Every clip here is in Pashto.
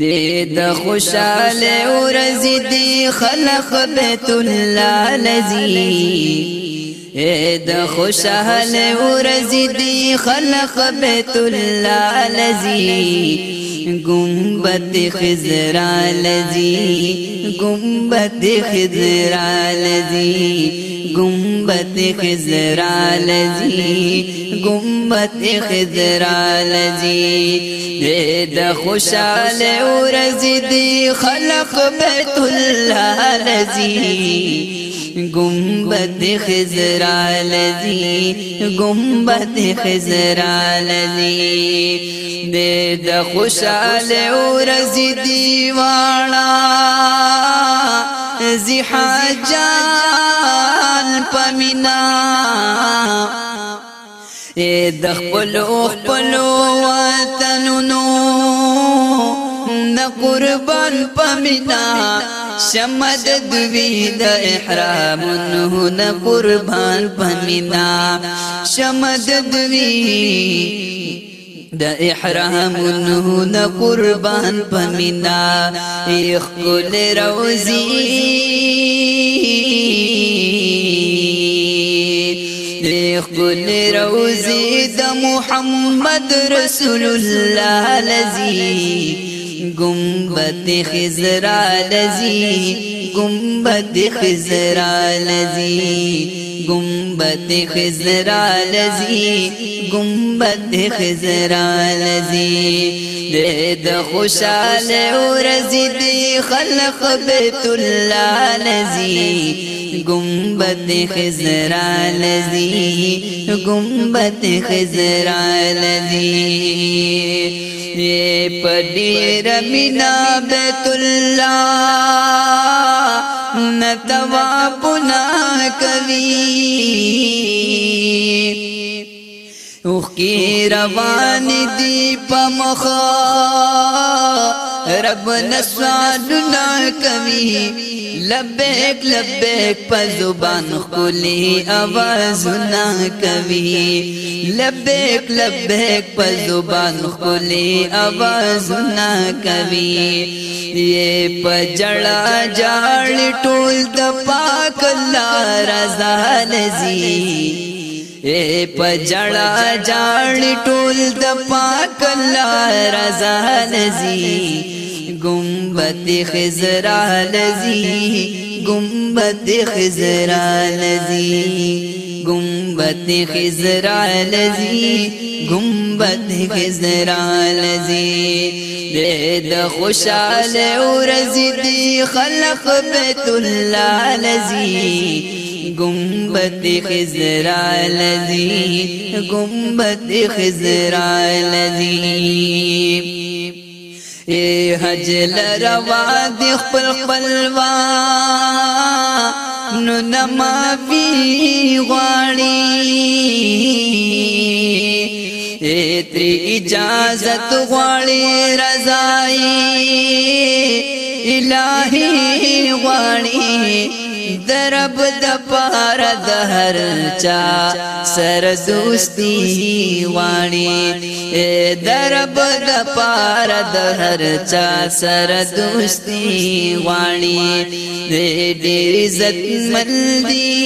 دې د خوشاله ورځې دی خلق بیت الله لذي اې د خوشاله ورځې دی خلق بیت الله لذي گنبد خضر لذی گنبد خضر لذی گنبد خضر لذی گنبد خضر لذی د خوشال ورزدی خلق بیت الله لذی گنبد خزر الذی گنبد خزر الذی دې د خوشاله ورځې دیوانا زی حجان پمینا د خپل خپل وطنونو د قربان پمینا شمد دوی د احرام نه قربان پمینا شمد دوی د احرامونو نه قربان پمینا یخ کول روزي یخ کول روزي د محمد رسول الله لذي گمبت خزرا لذي گمبد خزرا لذی گمبد خزرا لذی گمبد خزرا لذی د خوشال ورزی دی خلق بیت الله لذی گمبد خزرا لذی گمبد خزرا لذی پدیر مینا بیت الله दवान کی روان دی वि رب نسوالنا کوي لبیک لبیک په زبان خولي आवाजونه کوي لبیک لبیک په زبان خولي आवाजونه کوي یہ پجڑا جاڑ ټول د پاک الله رضا لزی اے پجڑا جاڑ ټول د پاک الله رضا لزی گمبت خزرا لذی گمبت خزرا لذی گمبت خزرا لذی گمبت خزرا لذی د خوشاله ورځې دی خلق بیت اللہ لذي گمبت خزرا لذي گمبت خزرا لذي ای حج لروا دی خپل خپلوا نو نما وی غواړي ای تر اجازت غواړي رضای الہی غواړي درب د پار د هر چا سر دوستی واړي درب د پار د هر چا سر دوستی واړي ډېر عزت مندي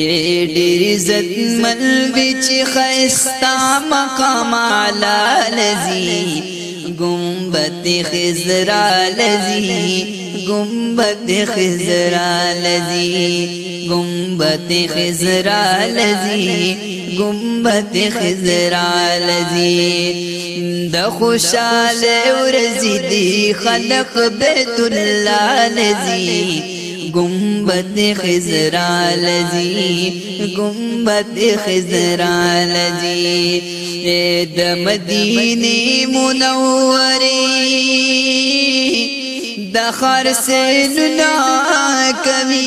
یہ ډیر عزت مل وچ خيستا مقام علا لذي گمبت خزرا لذی گمبت خزرا لذی گمبت خزرا لذی گمبت خزرا لذی د خوشاله ورزی دی خلق بیت الله لذی گن بد خزرال جی گنبد خزرال جینے منوری دخر سے ننا کبھی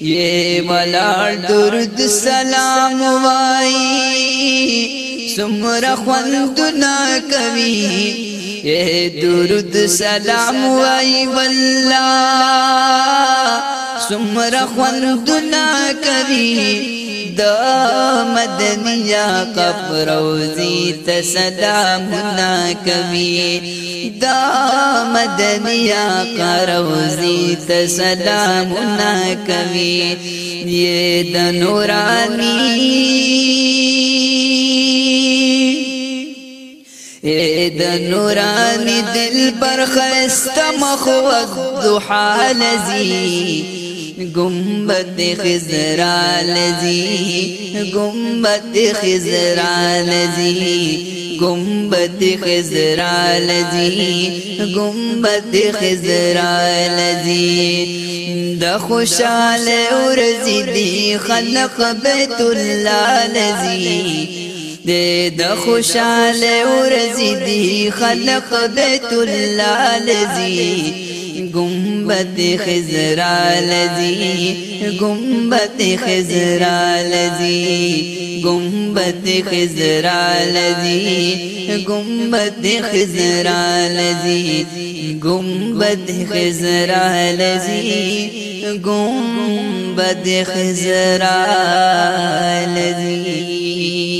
یہ ملار درد سلام وائی نہ کوي اے درود سلام وائی ولہ خوند نہ کبھی د مدنیا روزی کپروزی تدامہ کبھی د مدنیا کا روزی تدا منا کبی یہ د نورانی اے د نورانی دل پر خستا مخوق دوحا لزی گمبت خزرا لزی گمبت خزرا لزی گمبد خزرا لذی گمبد خزرا لذی د خوشاله ورزی دی خلق بیت الله لذی د د خوشاله ورځی دی خلق بیت الله لذي گمبت خزر لذي گمبت خزر لذي گمبت خزر لذي گمبت خزر لذي گمبت خزر لذي گمبت خزر لذي